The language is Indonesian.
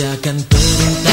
Kerjakan perintah